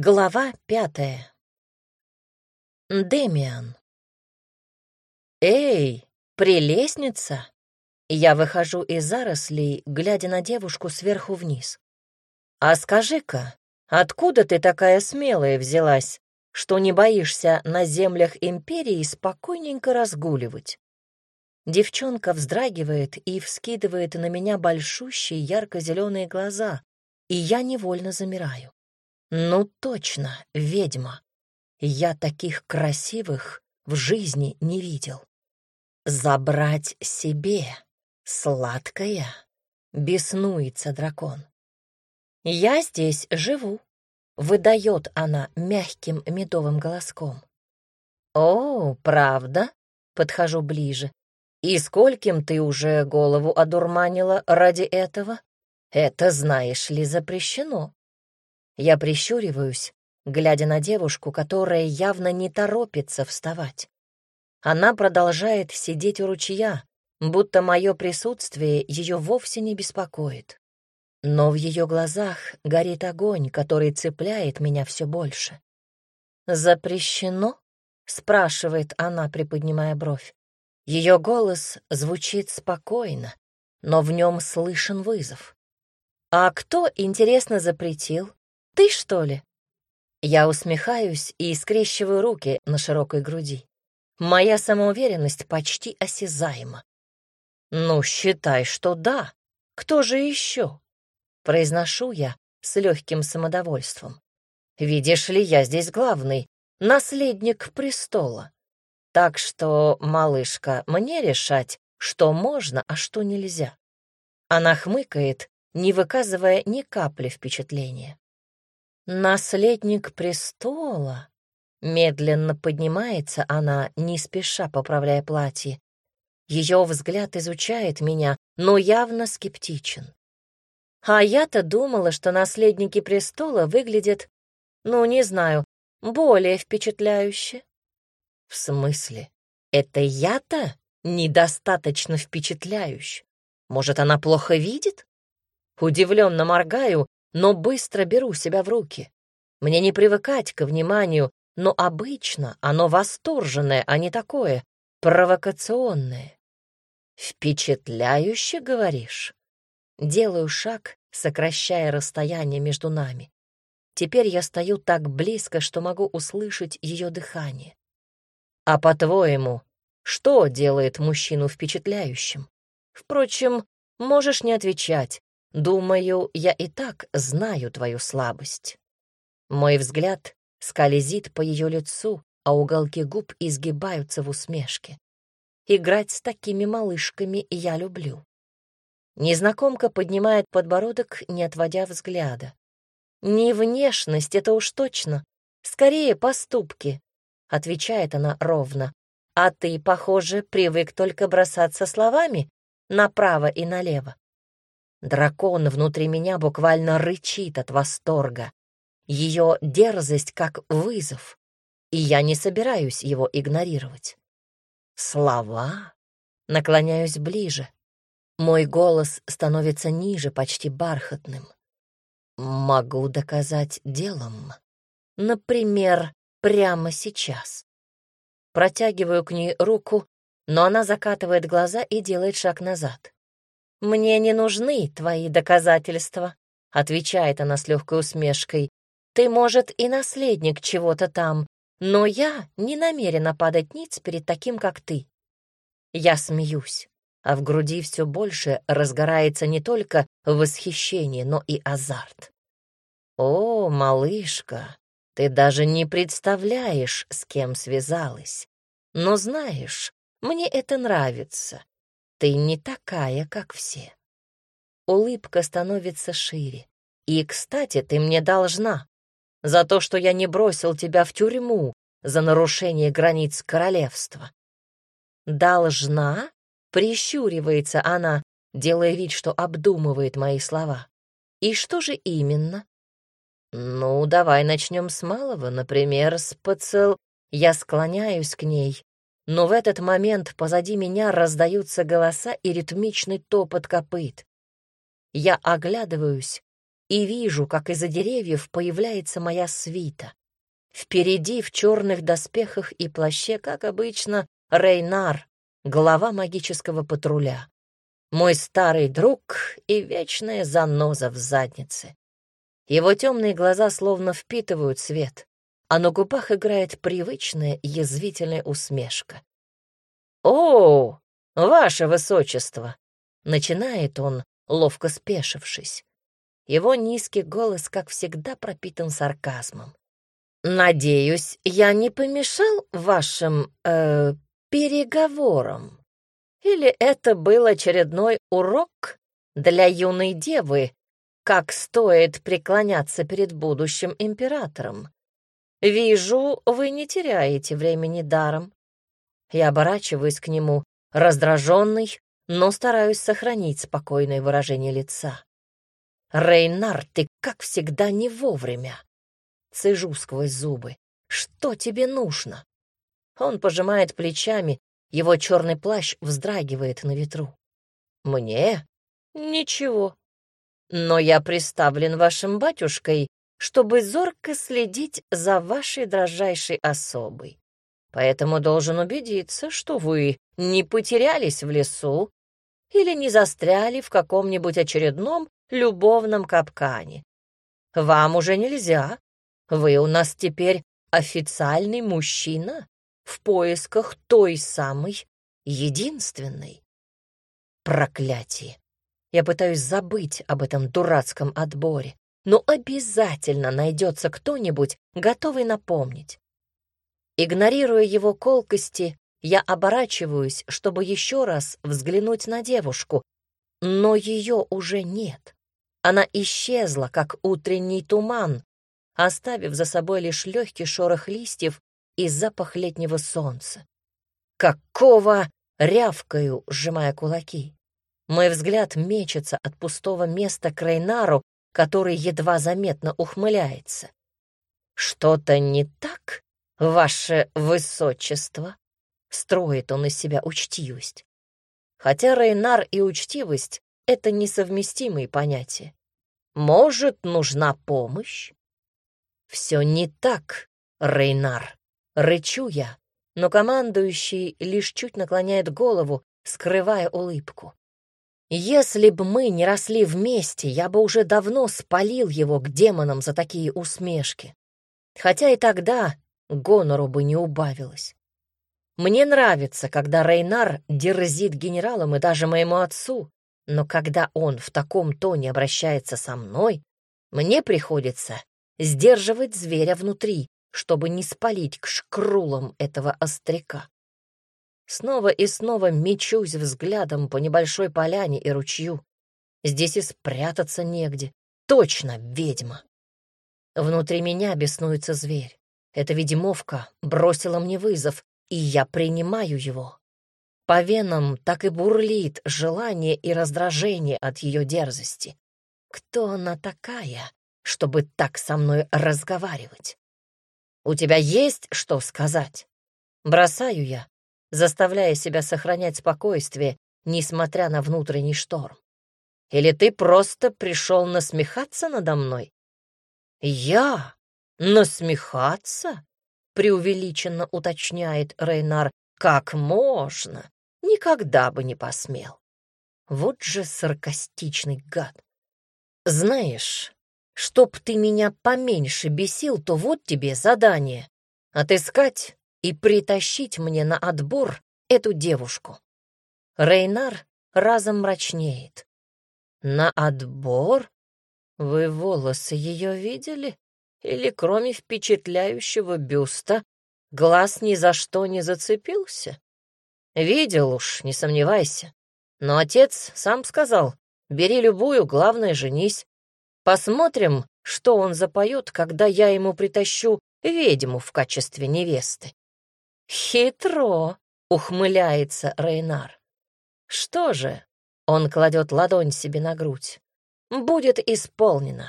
Глава пятая. Демиан. «Эй, прелестница!» Я выхожу из зарослей, глядя на девушку сверху вниз. «А скажи-ка, откуда ты такая смелая взялась, что не боишься на землях Империи спокойненько разгуливать?» Девчонка вздрагивает и вскидывает на меня большущие ярко-зеленые глаза, и я невольно замираю. Ну точно, ведьма. Я таких красивых в жизни не видел. Забрать себе, сладкая, беснуется дракон. Я здесь живу, выдает она мягким медовым голоском. О, правда? Подхожу ближе. И скольким ты уже голову одурманила ради этого? Это, знаешь ли, запрещено. Я прищуриваюсь, глядя на девушку, которая явно не торопится вставать. Она продолжает сидеть у ручья, будто мое присутствие ее вовсе не беспокоит. Но в ее глазах горит огонь, который цепляет меня все больше. «Запрещено?» — спрашивает она, приподнимая бровь. Ее голос звучит спокойно, но в нем слышен вызов. «А кто, интересно, запретил?» Ты, что ли?» Я усмехаюсь и скрещиваю руки на широкой груди. Моя самоуверенность почти осязаема. «Ну, считай, что да. Кто же еще?» Произношу я с легким самодовольством. «Видишь ли, я здесь главный, наследник престола. Так что, малышка, мне решать, что можно, а что нельзя». Она хмыкает, не выказывая ни капли впечатления. «Наследник престола?» Медленно поднимается она, не спеша поправляя платье. Ее взгляд изучает меня, но явно скептичен. А я-то думала, что наследники престола выглядят, ну, не знаю, более впечатляюще. В смысле? Это я-то недостаточно впечатляющ? Может, она плохо видит? Удивленно моргаю, но быстро беру себя в руки. Мне не привыкать к вниманию, но обычно оно восторженное, а не такое, провокационное. «Впечатляюще, говоришь?» Делаю шаг, сокращая расстояние между нами. Теперь я стою так близко, что могу услышать ее дыхание. «А по-твоему, что делает мужчину впечатляющим? Впрочем, можешь не отвечать. Думаю, я и так знаю твою слабость. Мой взгляд скользит по ее лицу, а уголки губ изгибаются в усмешке. Играть с такими малышками я люблю. Незнакомка поднимает подбородок, не отводя взгляда. «Не внешность, это уж точно. Скорее поступки», — отвечает она ровно. «А ты, похоже, привык только бросаться словами направо и налево. Дракон внутри меня буквально рычит от восторга. Ее дерзость как вызов, и я не собираюсь его игнорировать. Слова? Наклоняюсь ближе. Мой голос становится ниже, почти бархатным. Могу доказать делом. Например, прямо сейчас. Протягиваю к ней руку, но она закатывает глаза и делает шаг назад. «Мне не нужны твои доказательства», — отвечает она с легкой усмешкой. «Ты, может, и наследник чего-то там, но я не намерена падать ниц перед таким, как ты». Я смеюсь, а в груди все больше разгорается не только восхищение, но и азарт. «О, малышка, ты даже не представляешь, с кем связалась. Но знаешь, мне это нравится. Ты не такая, как все. Улыбка становится шире. И, кстати, ты мне должна. За то, что я не бросил тебя в тюрьму за нарушение границ королевства. Должна? Прищуривается она, делая вид, что обдумывает мои слова. И что же именно? Ну, давай начнем с малого, например, с поцел... Я склоняюсь к ней, но в этот момент позади меня раздаются голоса и ритмичный топот копыт. Я оглядываюсь и вижу, как из-за деревьев появляется моя свита. Впереди в черных доспехах и плаще, как обычно, Рейнар, глава магического патруля. Мой старый друг и вечная заноза в заднице. Его темные глаза словно впитывают свет, а на губах играет привычная язвительная усмешка. «О, ваше высочество!» — начинает он, ловко спешившись. Его низкий голос, как всегда, пропитан сарказмом. «Надеюсь, я не помешал вашим, э, переговорам? Или это был очередной урок для юной девы, как стоит преклоняться перед будущим императором? Вижу, вы не теряете времени даром». Я оборачиваюсь к нему, раздраженный, но стараюсь сохранить спокойное выражение лица. «Рейнар, ты, как всегда, не вовремя!» Цежу сквозь зубы. «Что тебе нужно?» Он пожимает плечами, его черный плащ вздрагивает на ветру. «Мне? Ничего. Но я представлен вашим батюшкой, чтобы зорко следить за вашей дрожайшей особой. Поэтому должен убедиться, что вы не потерялись в лесу или не застряли в каком-нибудь очередном любовном капкане. Вам уже нельзя. Вы у нас теперь официальный мужчина в поисках той самой единственной. Проклятие! Я пытаюсь забыть об этом дурацком отборе, но обязательно найдется кто-нибудь, готовый напомнить. Игнорируя его колкости, я оборачиваюсь, чтобы еще раз взглянуть на девушку, но ее уже нет. Она исчезла, как утренний туман, оставив за собой лишь легкий шорох листьев и запах летнего солнца. «Какого?» — рявкаю, сжимая кулаки. Мой взгляд мечется от пустого места к Рейнару, который едва заметно ухмыляется. «Что-то не так, ваше высочество?» — строит он из себя учтивость. Хотя Рейнар и учтивость — это несовместимые понятия. Может, нужна помощь? Все не так, Рейнар. Рычу я, но командующий лишь чуть наклоняет голову, скрывая улыбку. Если бы мы не росли вместе, я бы уже давно спалил его к демонам за такие усмешки. Хотя и тогда гонору бы не убавилось. Мне нравится, когда Рейнар дерзит генералам и даже моему отцу, но когда он в таком тоне обращается со мной, мне приходится сдерживать зверя внутри, чтобы не спалить к шкрулам этого остряка. Снова и снова мечусь взглядом по небольшой поляне и ручью. Здесь и спрятаться негде. Точно ведьма. Внутри меня беснуется зверь. Эта ведьмовка бросила мне вызов, и я принимаю его. По венам так и бурлит желание и раздражение от ее дерзости. Кто она такая, чтобы так со мной разговаривать? У тебя есть что сказать? Бросаю я, заставляя себя сохранять спокойствие, несмотря на внутренний шторм. Или ты просто пришел насмехаться надо мной? Я? Насмехаться? преувеличенно уточняет Рейнар. «Как можно? Никогда бы не посмел». Вот же саркастичный гад. «Знаешь, чтоб ты меня поменьше бесил, то вот тебе задание — отыскать и притащить мне на отбор эту девушку». Рейнар разом мрачнеет. «На отбор? Вы волосы ее видели?» Или кроме впечатляющего бюста глаз ни за что не зацепился? Видел уж, не сомневайся. Но отец сам сказал, бери любую, главное, женись. Посмотрим, что он запоет, когда я ему притащу ведьму в качестве невесты. Хитро, ухмыляется Рейнар. Что же, он кладет ладонь себе на грудь. Будет исполнено.